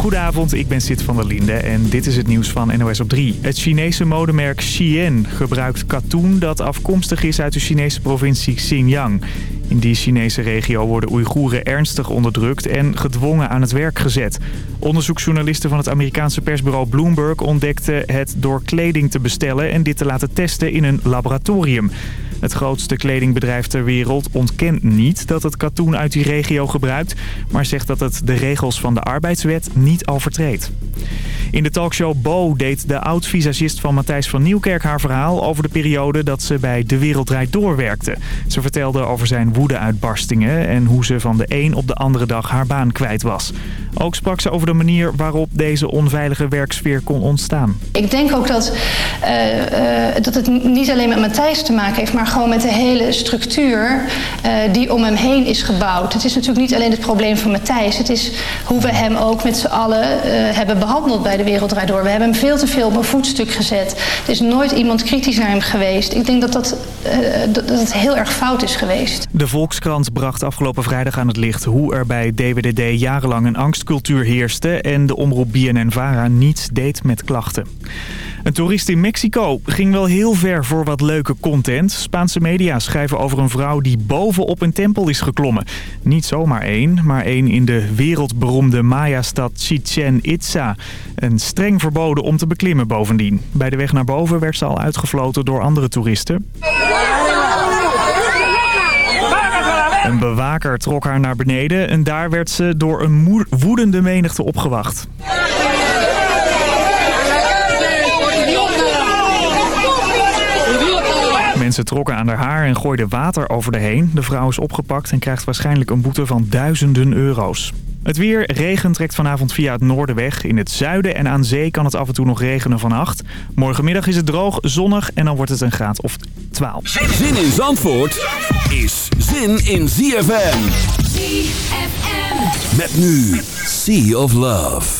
Goedenavond, ik ben Sid van der Linde en dit is het nieuws van NOS op 3. Het Chinese modemerk Shein gebruikt katoen dat afkomstig is uit de Chinese provincie Xinjiang. In die Chinese regio worden Oeigoeren ernstig onderdrukt en gedwongen aan het werk gezet. Onderzoeksjournalisten van het Amerikaanse persbureau Bloomberg ontdekten het door kleding te bestellen en dit te laten testen in een laboratorium. Het grootste kledingbedrijf ter wereld ontkent niet dat het katoen uit die regio gebruikt... maar zegt dat het de regels van de arbeidswet niet overtreedt. In de talkshow Bo deed de oud-visagist van Matthijs van Nieuwkerk haar verhaal... over de periode dat ze bij De Wereld doorwerkte. Ze vertelde over zijn woedeuitbarstingen... en hoe ze van de een op de andere dag haar baan kwijt was. Ook sprak ze over de manier waarop deze onveilige werksfeer kon ontstaan. Ik denk ook dat, uh, uh, dat het niet alleen met Matthijs te maken heeft... maar gewoon met de hele structuur uh, die om hem heen is gebouwd. Het is natuurlijk niet alleen het probleem van Matthijs. Het is hoe we hem ook met z'n allen hebben behandeld bij De Wereld Door. We hebben hem veel te veel op een voetstuk gezet. Er is nooit iemand kritisch naar hem geweest. Ik denk dat, dat, dat het heel erg fout is geweest. De Volkskrant bracht afgelopen vrijdag aan het licht... hoe er bij DWDD jarenlang een angstcultuur heerste... en de omroep BNN-VARA niets deed met klachten. Een toerist in Mexico ging wel heel ver voor wat leuke content. Spaanse media schrijven over een vrouw die bovenop een tempel is geklommen. Niet zomaar één, maar één in de wereldberoemde Maya-stad Chichen Itza. Een streng verboden om te beklimmen bovendien. Bij de weg naar boven werd ze al uitgefloten door andere toeristen. Een bewaker trok haar naar beneden en daar werd ze door een woedende menigte opgewacht. Mensen trokken aan haar haar en gooiden water over de heen. De vrouw is opgepakt en krijgt waarschijnlijk een boete van duizenden euro's. Het weer, regen trekt vanavond via het noorden weg. In het zuiden en aan zee kan het af en toe nog regenen vannacht. Morgenmiddag is het droog, zonnig en dan wordt het een graad of 12. Zin in Zandvoort is zin in ZFM. ZFM. Met nu Sea of Love.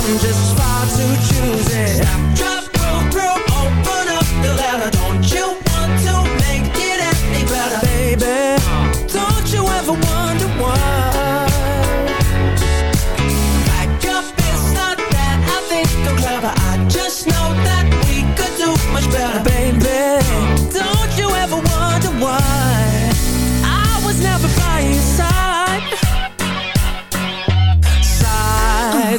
I'm just far too choosy.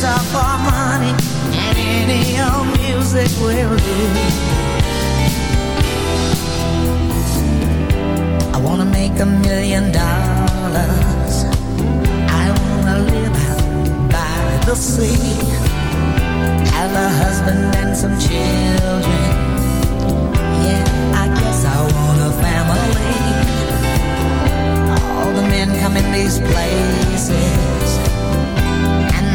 guitar our money, and any old music will do. I wanna make a million dollars. I wanna live by the sea. Have a husband and some children. Yeah, I guess I want a family. All the men come in these places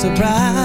Surprise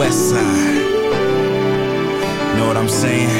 west side. Know what I'm saying?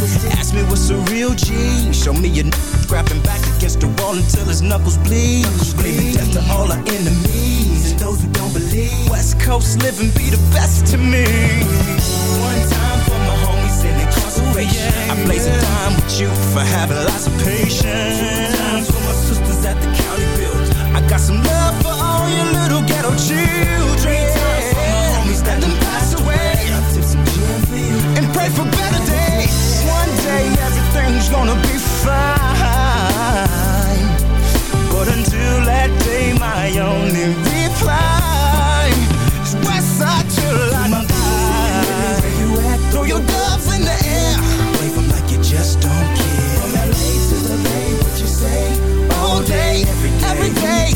Ask me what's a real G. Show me a n grabbing back against the wall until his knuckles bleed. Screaming death to all our enemies and those who don't believe. West Coast living be the best to me. One time for my homies in incarceration. I blaze a time with you for having lots of patience. Two times for my sisters at the county build. I got some love for all you little ghetto children. Three times for my homies that done passed pray for better days. One day everything's gonna be fine. But until that day, my only reply is west side till I die. Throw your gloves in the air. Wave 'em like you just don't care. From LA to the Bay, what you say? All day, every day,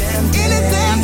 any damn